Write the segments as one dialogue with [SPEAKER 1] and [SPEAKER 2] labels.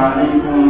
[SPEAKER 1] عليكم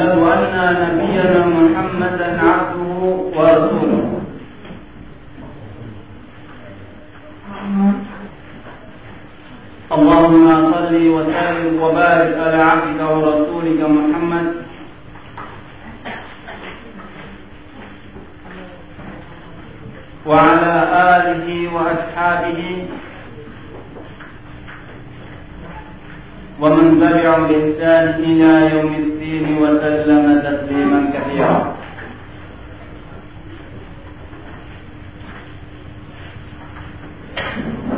[SPEAKER 1] وأشهد أن نبينا محمدا عبده ورسوله. اللهم صل وسلم وبارك على عبدك ورسولك محمد. وعلى آله وأصحابه ومن تبعهم بإحسان إلى يوم الدين وسلم تسليما كثيرا.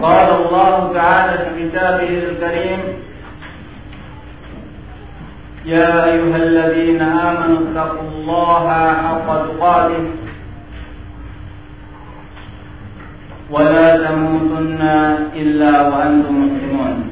[SPEAKER 1] قال الله تعالى في كتابه الكريم يا أيها الذين آمنوا اتقوا الله حق تقاته ولا تموتن إلا وأنتم مسلمون.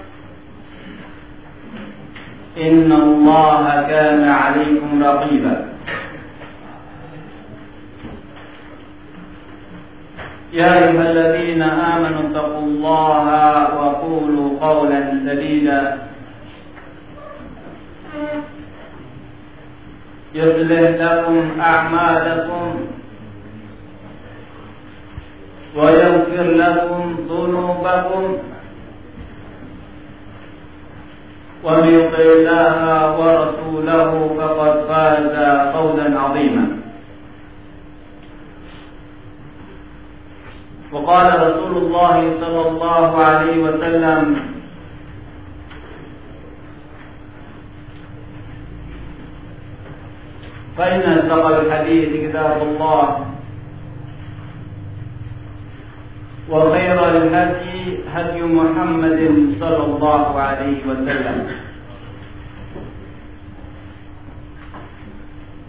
[SPEAKER 1] إن الله كان عليكم رقيبا. يا أيها الذين آمنوا اتقوا الله وقولوا قولا سديدا. يصلح لكم أعمالكم ويغفر لكم ذنوبكم. ومن يطع الله ورسوله فقد فاز فوزا عظيما. وقال رسول الله صلى الله عليه وسلم فإن أصدق الحديث كتاب الله وخير الهدي هدي محمد صلى الله عليه وسلم.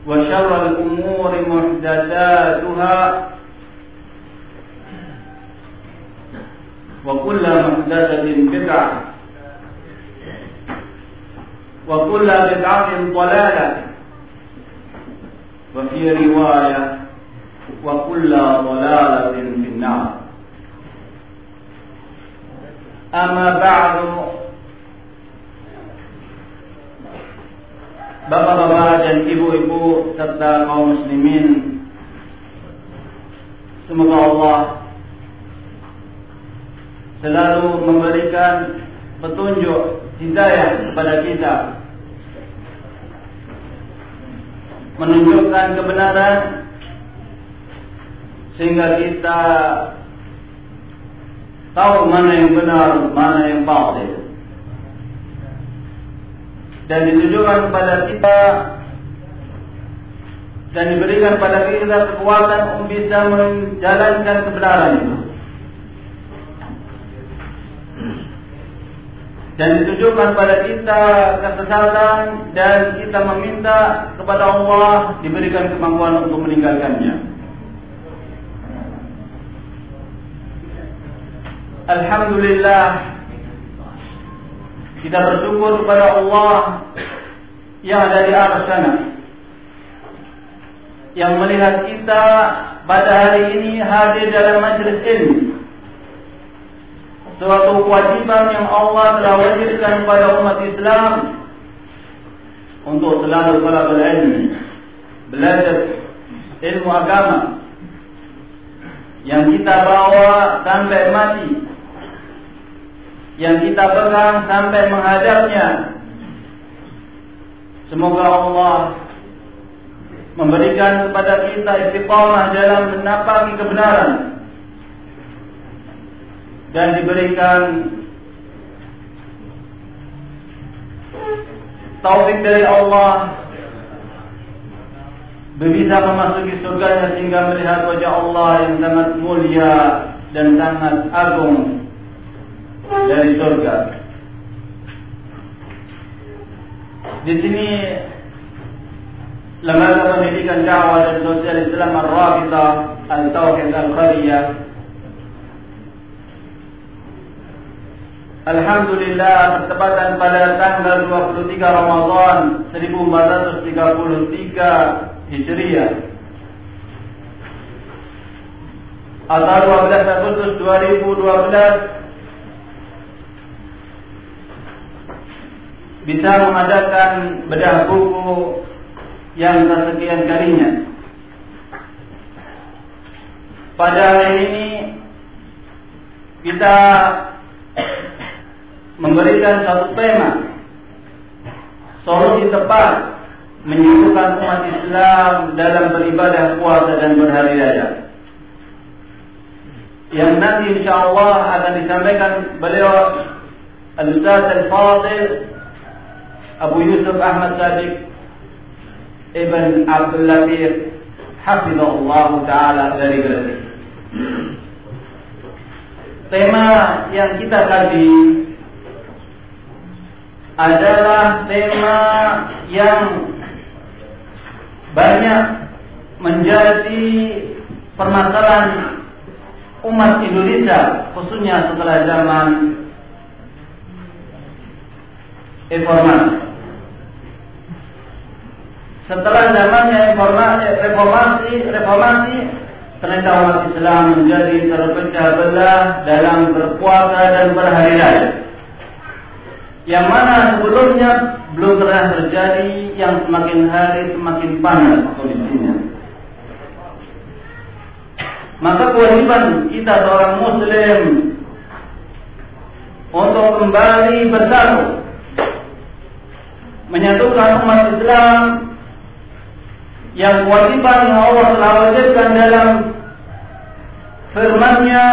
[SPEAKER 1] وشر الأمور محدثاتها. وكل محدثة بدعة. وكل بدعة ضلالة. وفي رواية وكل Amma ba'du. Bapak-bapak dan ibu-ibu serta kaum muslimin Semoga Allah selalu memberikan petunjuk hidayah kepada kita. Menunjukkan kebenaran sehingga kita tahu mana yang benar, mana yang batil. Dan ditujukan kepada kita dan diberikan pada kita kekuatan untuk bisa menjalankan kebenaran itu. dan ditujukan pada kita kesesatan dan kita meminta kepada Allah diberikan kemampuan untuk meninggalkannya. Alhamdulillah. Kita bersyukur kepada Allah yang ada di atas sana. Yang melihat kita pada hari ini hadir dalam majlis ini suatu kewajiban yang Allah telah wajibkan kepada umat Islam untuk selalu belajar ilmu, belajar ilmu agama yang kita bawa sampai mati, yang kita pegang sampai menghadapnya. Semoga Allah memberikan kepada kita istiqamah dalam menapangi kebenaran. Dan diberikan taufik dari Allah. Bisa memasuki surga sehingga melihat wajah Allah yang sangat mulia dan sangat agung dari surga. Di sini lembaga pendidikan dakwah dan sosial Islam Ar-Rabita Al-Tauhid Al-Qariyah Alhamdulillah bertepatan pada tanggal 23 Ramadan 1433 Hijriah atau 12 Agustus 2012 bisa mengadakan bedah buku yang kesekian kalinya. Pada hari ini kita memberikan satu tema solusi tepat menyuguhkan umat Islam dalam beribadah puasa dan berhari raya. Yang nanti insya Allah akan disampaikan beliau Al-Ustaz Al-Fadil Abu Yusuf Ahmad Sadiq Ibn Abdul Latif Hafizullah Ta'ala dari Gresik. Tema yang kita kaji adalah tema yang banyak menjadi permasalahan umat Indonesia khususnya setelah zaman informasi. Setelah zamannya informasi, reformasi, reformasi, ternyata umat Islam menjadi terpecah belah dalam berpuasa dan berhari raya yang mana sebelumnya belum pernah terjadi yang semakin hari semakin panas kondisinya. Maka kewajiban kita seorang muslim untuk kembali bersatu menyatukan umat Islam yang kewajiban yang Allah telah wajibkan dalam firman-Nya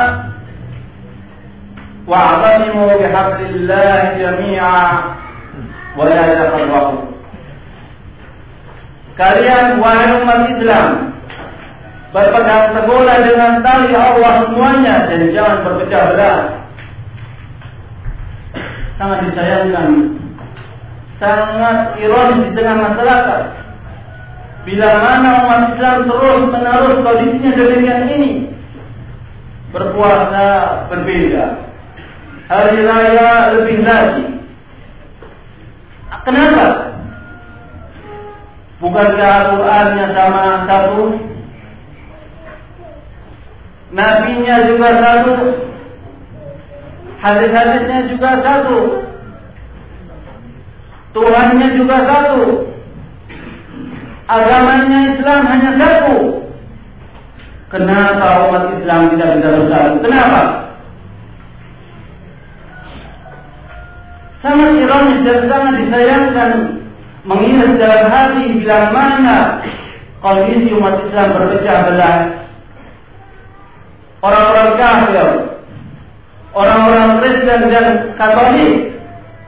[SPEAKER 1] wa'tasimu bihablillah jami'a wa la tafarraqu Kalian wahai umat Islam berpegang teguhlah dengan tali Allah semuanya dan jangan berpecah belah. Sangat disayangkan, sangat ironis di tengah masyarakat Bila mana umat Islam terus menerus kondisinya demikian ini, berpuasa berbeda, hari raya lebih lagi. Kenapa? Bukankah Al-Qur'annya sama satu? Nabinya juga satu. Hadis-hadisnya juga satu. Tuhannya juga satu. Agamanya Islam hanya satu. Kenapa umat Islam tidak bisa bersatu? Kenapa? sangat ironis dan sangat disayangkan mengingat dalam hati bila mana kondisi umat Islam berpecah belah orang-orang kafir orang-orang Kristen dan Katolik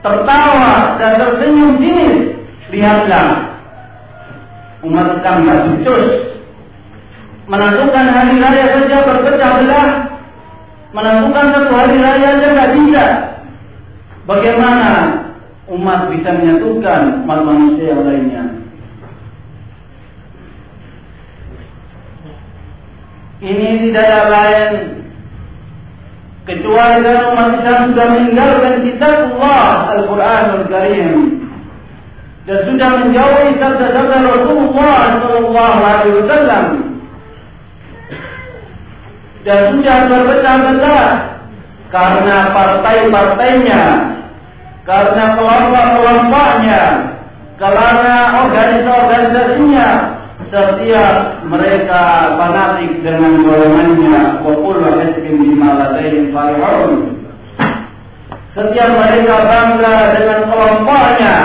[SPEAKER 1] tertawa dan tersenyum dingin lihatlah umat Islam tak becus menentukan hari raya saja berpecah belah. Menentukan satu hari raya saja tidak bisa. Bagaimana umat bisa menyatukan umat manusia yang lainnya? Ini tidak ada lain. Kecuali kalau umat Islam sudah meninggalkan kitab Allah Al-Quranul Karim dan sudah menjauhi sabda-sabda Rasulullah Sallallahu Alaihi Wasallam dan sudah berpecah-belah karena partai-partainya, karena kelompok-kelompoknya, karena organisasi-organisasinya, setiap mereka fanatik dengan golongannya, wa hizbin bima. Setiap mereka bangga dengan kelompoknya,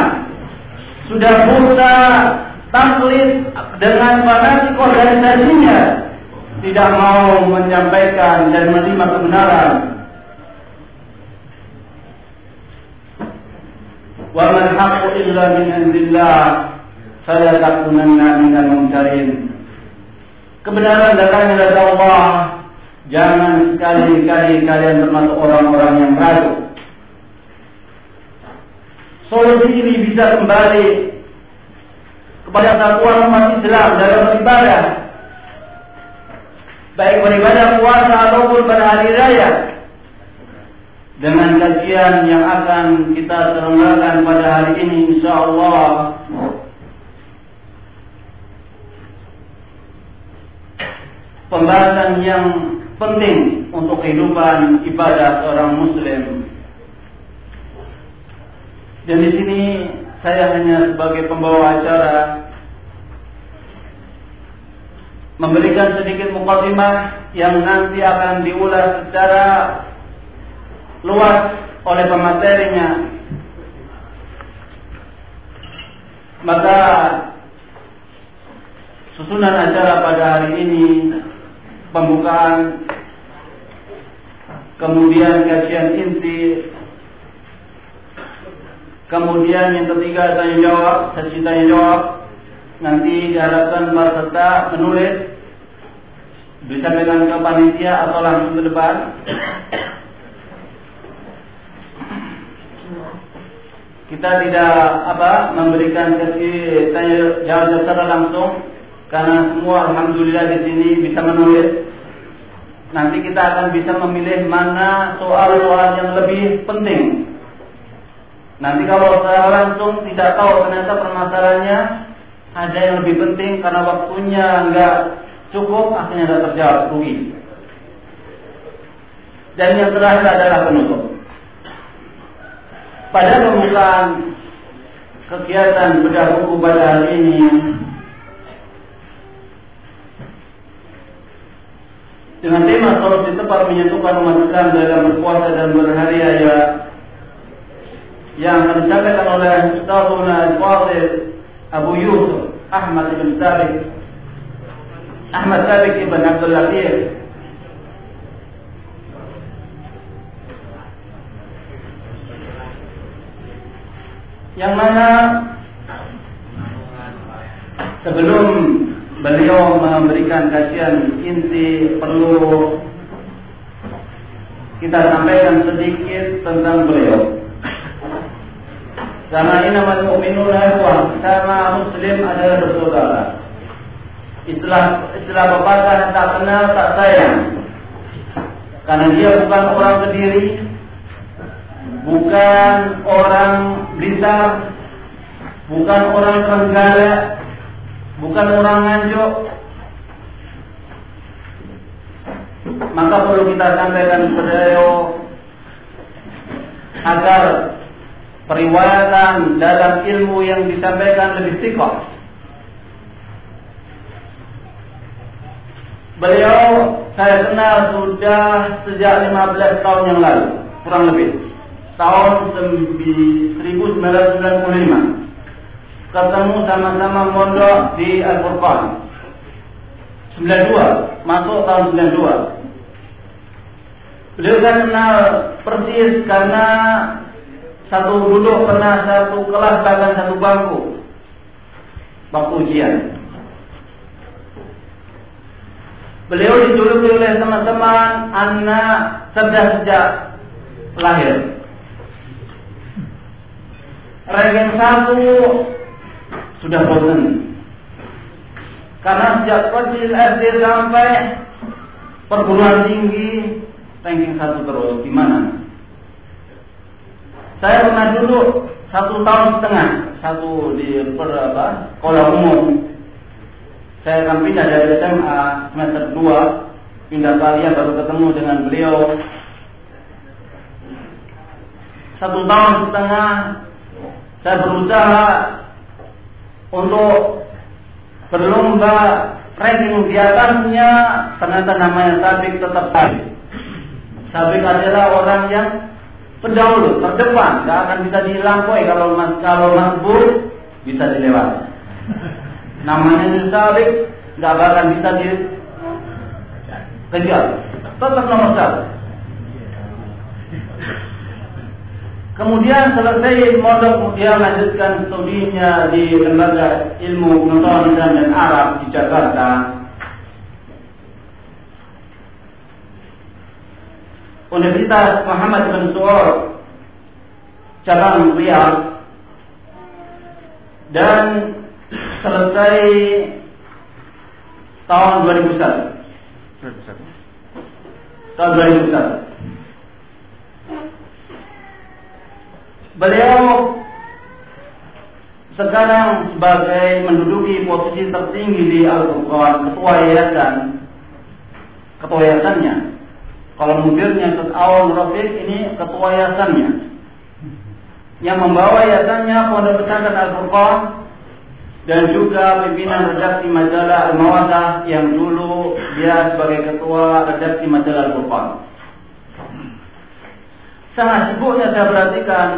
[SPEAKER 1] sudah buta taklid dengan fanatik organisasinya, tidak mau menyampaikan dan menerima kebenaran. Wa man haqqu illa min indillah fala takunanna minal mumtarin. Kebenaran datangnya dari Allah. Jangan sekali-kali kalian termasuk orang-orang yang ragu. Solusi ini bisa kembali kepada satuan umat Islam dalam beribadah. Baik beribadah puasa ataupun pada hari raya. Dengan kajian yang akan kita selenggarakan pada hari ini insya Allah pembahasan yang penting untuk kehidupan ibadah seorang muslim. Dan di sini saya hanya sebagai pembawa acara memberikan sedikit mukadimah yang nanti akan diulas secara luas oleh pematerinya. Maka susunan acara pada hari ini pembukaan, kemudian kajian inti, kemudian yang ketiga tanya jawab, sesi tanya jawab. Nanti diharapkan peserta menulis disampaikan ke panitia atau langsung ke depan. Kita tidak apa memberikan sesi tanya jawab secara langsung, karena semua alhamdulillah di sini bisa menulis. Nanti kita akan bisa memilih mana soal-soal yang lebih penting. Nanti kalau saya langsung tidak tahu ternyata permasalahannya ada yang lebih penting karena waktunya enggak cukup akhirnya tidak terjawab rugi. Dan yang terakhir adalah penutup. Pada pembukaan kegiatan bedah buku pada hari ini dengan tema solusi tepat menyatukan umat Islam dalam berpuasa dan berhari raya yang disampaikan oleh Ustazuna Al-Fadil Abu Yusuf Ahmad bin Sabik Ahmad Sabik ibn Abdul Latif yang mana sebelum beliau memberikan kajian inti perlu kita sampaikan sedikit tentang beliau. Karena ini nama mukminun ikhwah, sama muslim adalah bersaudara. Istilah istilah pepatah tak kenal tak sayang. Karena dia bukan orang sendiri, bukan orang blitar, bukan orang terenggalek, bukan orang nganjuk, maka perlu kita sampaikan kepada agar periwayatan dalam ilmu yang disampaikan lebih sikoh. Beliau saya kenal sudah sejak 15 tahun yang lalu, kurang lebih. Tahun 1995 ketemu sama-sama mondok di Al-Furqan. 92, masuk tahun 92. Beliau kan kenal persis karena satu duduk pernah satu kelas bahkan satu bangku bangku ujian. Beliau dijuluki oleh teman-teman anak cerdas sejak lahir. ranking satu sudah bosan. Karena sejak kecil SD sampai perguruan tinggi ranking satu terus. Gimana? Saya pernah dulu satu tahun setengah satu di per apa sekolah umum. Saya akan pindah dari SMA semester 2 pindah kalian baru ketemu dengan beliau satu tahun setengah saya berusaha untuk berlomba ranking di atasnya ternyata namanya Sabik tetap Sabik. Sabik adalah orang yang pendahulu, terdepan, tidak akan bisa dilampaui kalau mas kalau masbur bisa dilewati. Namanya Sabik tidak akan bisa dikejar. Tetap nomor satu. Kemudian selesai mondok dia lanjutkan studinya di lembaga ilmu pengetahuan dan Arab di Jakarta. Universitas Muhammad bin Suwar cabang Riyadh dan selesai tahun 2001. Tahun 2001. Beliau sekarang sebagai menduduki posisi tertinggi di Al-Qur'an, ketua yayasan, ketua yayasannya. Kalau mudirnya awal Rafiq ini ketua yayasannya. Yang membawa yayasannya Pondok Pesantren Al-Furqan dan juga pimpinan redaksi majalah Al-Mawadah yang dulu dia sebagai ketua redaksi majalah Al-Furqan. Sangat sibuknya saya perhatikan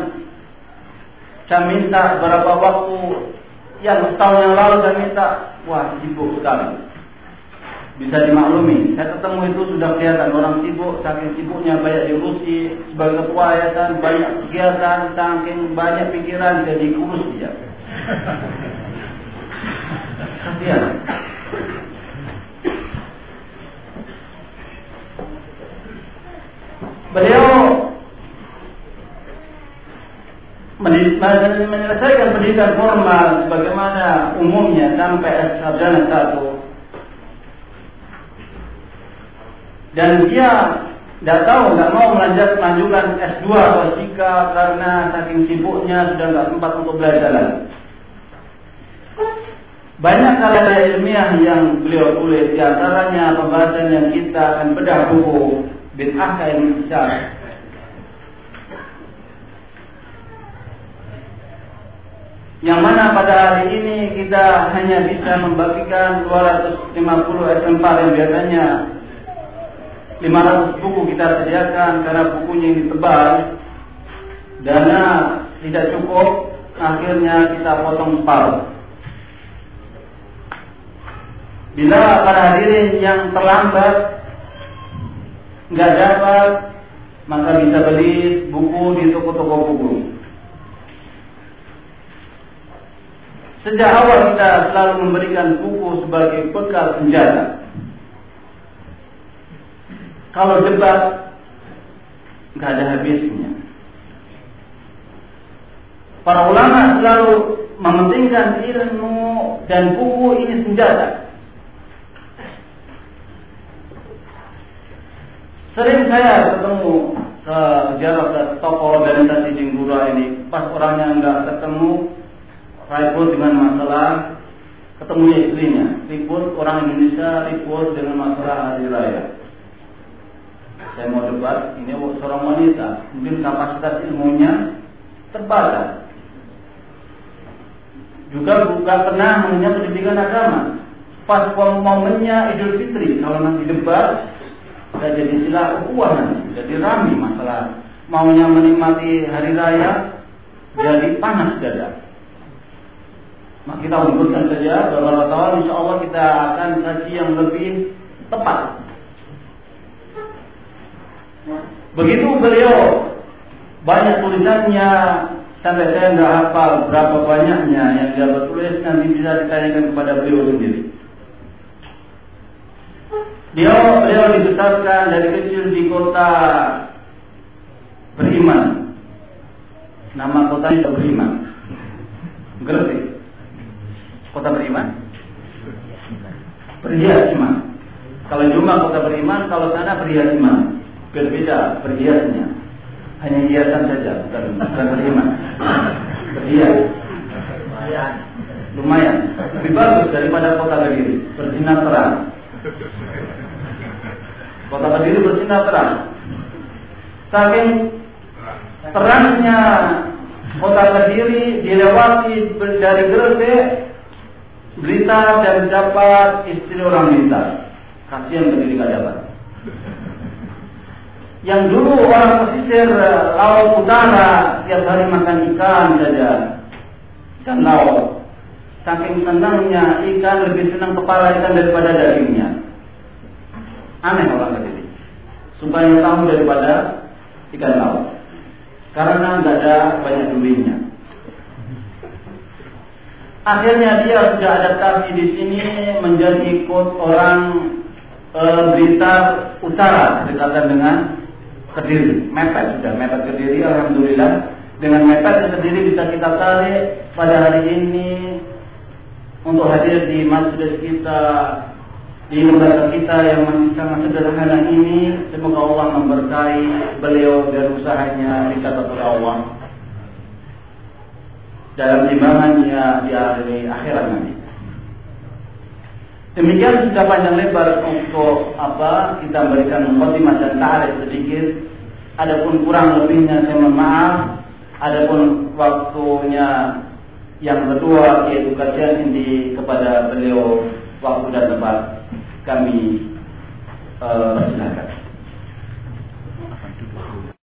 [SPEAKER 1] saya minta beberapa waktu yang setahun yang lalu saya minta, wah sibuk sekali. Bisa dimaklumi, saya ketemu itu sudah kelihatan orang sibuk, saking sibuknya banyak diurusi, sebagai ketua yayasan banyak kegiatan, saking banyak pikiran jadi kurus dia. Kasihan. Beliau menyelesaikan pendidikan formal sebagaimana umumnya sampai sarjana satu dan dia tidak tahu nggak mau melanjut melanjutkan S2 atau S3 karena saking sibuknya sudah nggak sempat untuk belajar lagi. Banyak karya ilmiah yang beliau tulis, di antaranya pembahasan yang kita akan bedah buku bid'ah ilmu besar Yang mana pada hari ini kita hanya bisa membagikan 250 exemplar yang biasanya 500 buku kita sediakan karena bukunya ini tebal. Dana tidak cukup akhirnya kita potong separuh bila para hadirin yang terlambat nggak dapat maka bisa beli buku di toko-toko buku. Sejak awal kita selalu memberikan buku sebagai bekal senjata. Kalau debat, nggak ada habisnya. Para ulama selalu mementingkan ilmu dan buku ini senjata. Sering saya ketemu ke jarak ke toko organisasi Jinggura ini, pas orangnya nggak ketemu, ribut dengan masalah ketemunya istrinya, ribut orang Indonesia ribut dengan masalah hari raya. Saya mau debat, ini seorang wanita, mungkin kapasitas ilmunya terbatas. Juga bukan pernah mengenyam pendidikan agama. Pas momennya Idul Fitri, kalau nanti debat, sudah jadi silah ukuah nanti, jadi rami masalah maunya menikmati hari raya, jadi panas dada. Maka kita unggulkan saja beberapa tahun insya Allah kita akan kaji yang lebih tepat. Begitu beliau banyak tulisannya sampai saya nggak hafal berapa banyaknya yang dia bertulis nanti bisa ditanyakan kepada beliau sendiri. Dia beliau dibesarkan dari kecil di kota beriman. Nama kotanya beriman. Gresik. Kota beriman? Berhias iman. Kalau Juma kota beriman, kalau sana berhias iman. Berbeda berhiasnya. Hanya hiasan saja, bukan, bukan beriman. Berhias. Lumayan. Lebih bagus daripada kota Kediri. Bersinar terang. Kota Kediri bersinar terang. Saking terangnya kota Kediri dilewati dari Gresik berita dan dapat istri orang minta kasihan Kediri gak dapat yang dulu orang pesisir laut utara tiap hari makan ikan saja. Ikan laut. Saking senangnya ikan lebih senang kepala ikan daripada dagingnya. Aneh orang Kediri suka yang tahu daripada ikan laut. Karena nggak ada banyak duitnya. Akhirnya dia sudah adaptasi di sini menjadi ikut orang e, Blitar Utara berdekatan dengan Kediri, mepet sudah mepet Kediri, alhamdulillah. Dengan mepet Kediri bisa kita tarik pada hari ini untuk hadir di masjid kita di lembaga kita yang masih sangat sederhana ini. Semoga Allah memberkahi beliau dan usahanya di catatan Allah. Dalam timbangannya di akhirat nanti. Demikian sudah panjang lebar untuk apa kita berikan mukadimah dan tarik sedikit. Adapun kurang lebihnya saya mohon maaf. Adapun waktunya yang kedua yaitu kajian ini kepada beliau waktu dan tempat kami persilakan.